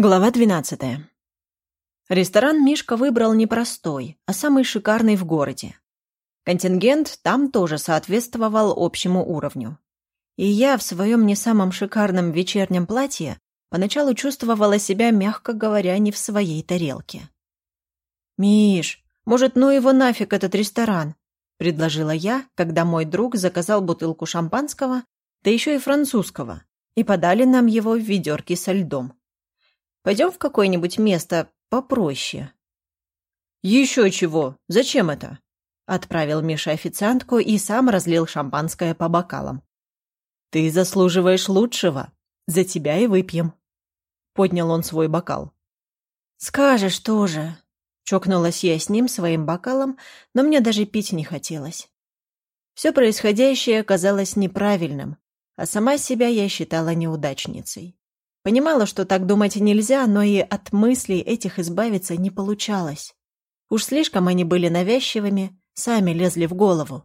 Глава 12. Ресторан Мишка выбрал не простой, а самый шикарный в городе. Контингент там тоже соответствовал общему уровню. И я в своем не самом шикарном вечернем платье поначалу чувствовала себя, мягко говоря, не в своей тарелке. «Миш, может, ну его нафиг этот ресторан?» – предложила я, когда мой друг заказал бутылку шампанского, да еще и французского, и подали нам его в ведерке со льдом. Пойдем в какое-нибудь место попроще». «Еще чего? Зачем это?» Отправил Миша официантку и сам разлил шампанское по бокалам. «Ты заслуживаешь лучшего. За тебя и выпьем». Поднял он свой бокал. «Скажешь тоже». Чокнулась я с ним своим бокалом, но мне даже пить не хотелось. Все происходящее казалось неправильным, а сама себя я считала неудачницей. Понимала, что так думать нельзя, но и от мыслей этих избавиться не получалось. Уж слишком они были навязчивыми, сами лезли в голову.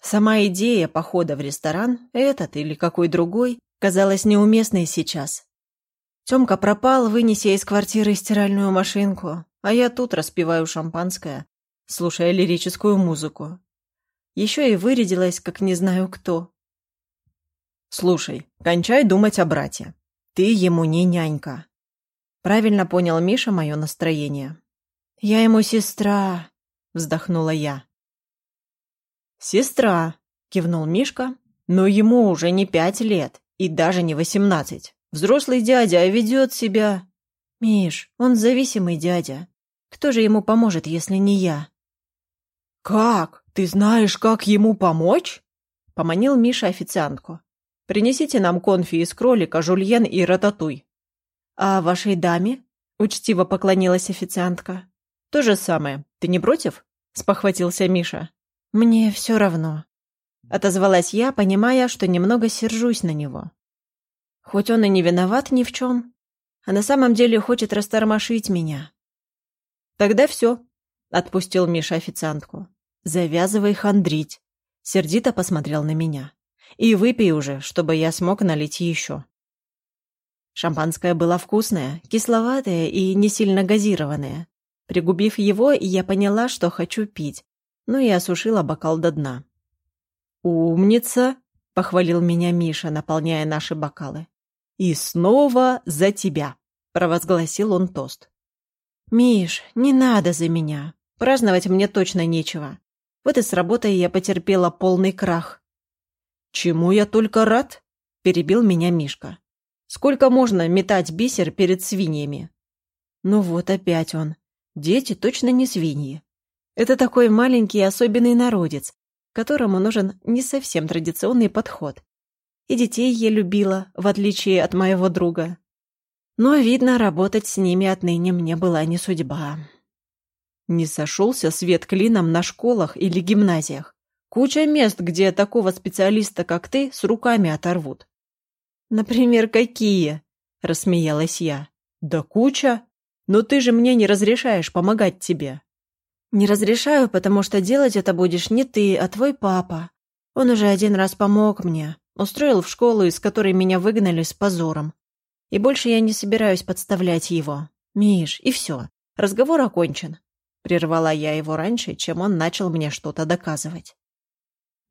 Сама идея похода в ресторан, этот или какой другой, казалась неуместной сейчас. Тёмка пропал, вынеся из квартиры стиральную машинку, а я тут распиваю шампанское, слушая лирическую музыку. Еще и вырядилась, как не знаю кто. «Слушай, кончай думать о брате. Ты ему не нянька. Правильно понял Миша мое настроение. Я ему сестра, вздохнула я. Сестра, кивнул Мишка, но ему уже не пять лет и даже не восемнадцать. Взрослый дядя ведет себя... Миш, он зависимый дядя. Кто же ему поможет, если не я? Как? Ты знаешь, как ему помочь? Поманил Миша официантку. Принесите нам конфи из кролика, жульен и рататуй». «А вашей даме?» — учтиво поклонилась официантка. «То же самое. Ты не против?» — спохватился Миша. «Мне все равно», — отозвалась я, понимая, что немного сержусь на него. Хоть он и не виноват ни в чем, а на самом деле хочет растормошить меня. «Тогда все», — отпустил Миша официантку. «Завязывай хандрить», — сердито посмотрел на меня. И выпей уже, чтобы я смог налить еще. Шампанское было вкусное, кисловатое и не сильно газированное. Пригубив его, я поняла, что хочу пить, ну и осушила бокал до дна. «Умница!» — похвалил меня Миша, наполняя наши бокалы. «И снова за тебя!» — провозгласил он тост. «Миш, не надо за меня. Праздновать мне точно нечего. Вот и с работой я потерпела полный крах. «Чему я только рад?» – перебил меня Мишка. «Сколько можно метать бисер перед свиньями?» Ну вот опять он. Дети точно не свиньи. Это такой маленький особенный народец, которому нужен не совсем традиционный подход. И детей я любила, в отличие от моего друга. Но, видно, работать с ними отныне мне была не судьба. Не сошелся свет клином на школах или гимназиях. Куча мест, где такого специалиста, как ты, с руками оторвут. Например, какие? Рассмеялась я. Да куча. Но ты же мне не разрешаешь помогать тебе. Не разрешаю, потому что делать это будешь не ты, а твой папа. Он уже один раз помог мне. Устроил в школу, из которой меня выгнали с позором. И больше я не собираюсь подставлять его. Миш, и все. Разговор окончен. Прервала я его раньше, чем он начал мне что-то доказывать.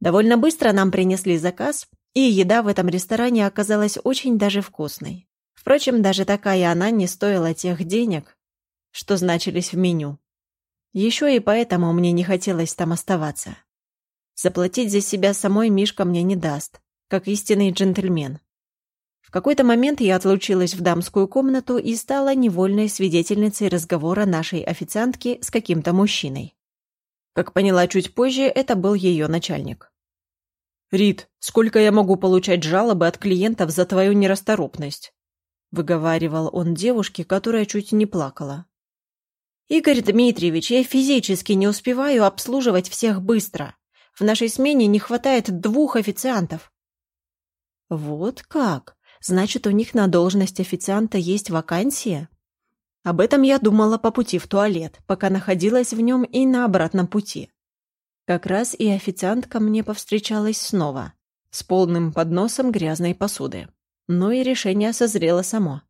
Довольно быстро нам принесли заказ, и еда в этом ресторане оказалась очень даже вкусной. Впрочем, даже такая она не стоила тех денег, что значились в меню. Еще и поэтому мне не хотелось там оставаться. Заплатить за себя самой Мишка мне не даст, как истинный джентльмен. В какой-то момент я отлучилась в дамскую комнату и стала невольной свидетельницей разговора нашей официантки с каким-то мужчиной. Как поняла чуть позже, это был ее начальник. «Рит, сколько я могу получать жалобы от клиентов за твою нерасторопность?» выговаривал он девушке, которая чуть не плакала. «Игорь Дмитриевич, я физически не успеваю обслуживать всех быстро. В нашей смене не хватает двух официантов». «Вот как? Значит, у них на должность официанта есть вакансия?» Об этом я думала по пути в туалет, пока находилась в нем и на обратном пути. Как раз и официантка мне повстречалась снова, с полным подносом грязной посуды. Но и решение созрело само.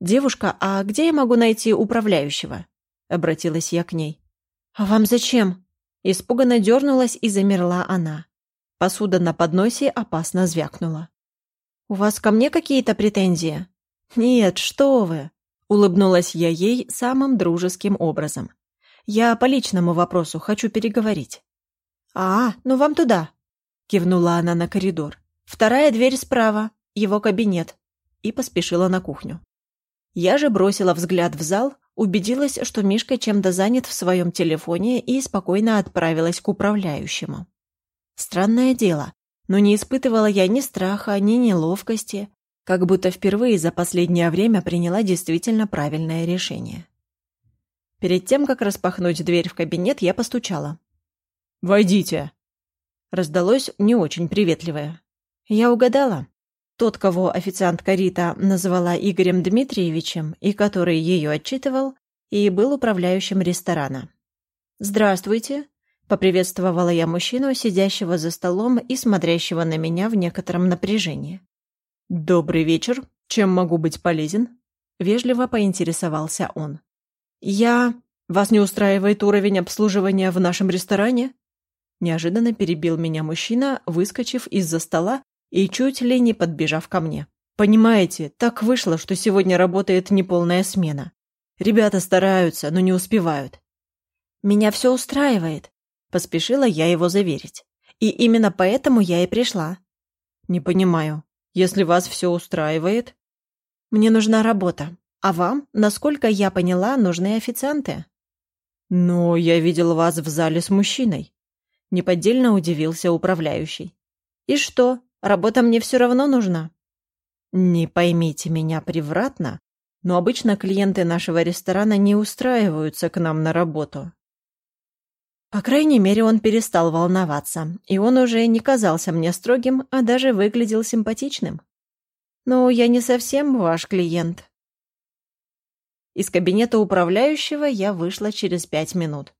«Девушка, а где я могу найти управляющего?» — обратилась я к ней. «А вам зачем?» Испуганно дернулась и замерла она. Посуда на подносе опасно звякнула. «У вас ко мне какие-то претензии?» «Нет, что вы!» — улыбнулась я ей самым дружеским образом. «Я по личному вопросу хочу переговорить». «А, ну вам туда!» — кивнула она на коридор. «Вторая дверь справа, его кабинет». И поспешила на кухню. Я же бросила взгляд в зал, убедилась, что Мишка чем-то занят в своем телефоне и спокойно отправилась к управляющему. Странное дело, но не испытывала я ни страха, ни неловкости, как будто впервые за последнее время приняла действительно правильное решение. Перед тем, как распахнуть дверь в кабинет, я постучала. «Войдите!» Раздалось не очень приветливое. Я угадала. Тот, кого официантка Рита назвала Игорем Дмитриевичем и который ее отчитывал, и был управляющим ресторана. «Здравствуйте», — поприветствовала я мужчину, сидящего за столом и смотрящего на меня в некотором напряжении. «Добрый вечер. Чем могу быть полезен?» — вежливо поинтересовался он. «Я... Вас не устраивает уровень обслуживания в нашем ресторане?» Неожиданно перебил меня мужчина, выскочив из-за стола и чуть ли не подбежав ко мне. «Понимаете, так вышло, что сегодня работает неполная смена. Ребята стараются, но не успевают». «Меня все устраивает», — поспешила я его заверить. «И именно поэтому я и пришла». «Не понимаю. Если вас все устраивает...» «Мне нужна работа. А вам, насколько я поняла, нужны официанты». «Но я видел вас в зале с мужчиной», — неподдельно удивился управляющий. «И что, Работа мне все равно нужна». «Не поймите меня превратно, но обычно клиенты нашего ресторана не устраиваются к нам на работу». По крайней мере, он перестал волноваться, и он уже не казался мне строгим, а даже выглядел симпатичным. «Ну, я не совсем ваш клиент». Из кабинета управляющего я вышла через пять минут.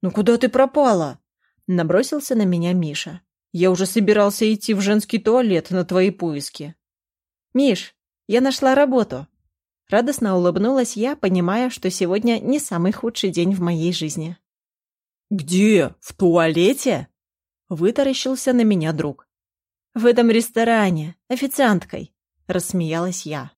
«Ну куда ты пропала?» — набросился на меня Миша. Я уже собирался идти в женский туалет на твои поиски. Миш, я нашла работу. Радостно улыбнулась я, понимая, что сегодня не самый худший день в моей жизни. «Где? В туалете?» Вытаращился на меня друг. «В этом ресторане, официанткой», — рассмеялась я.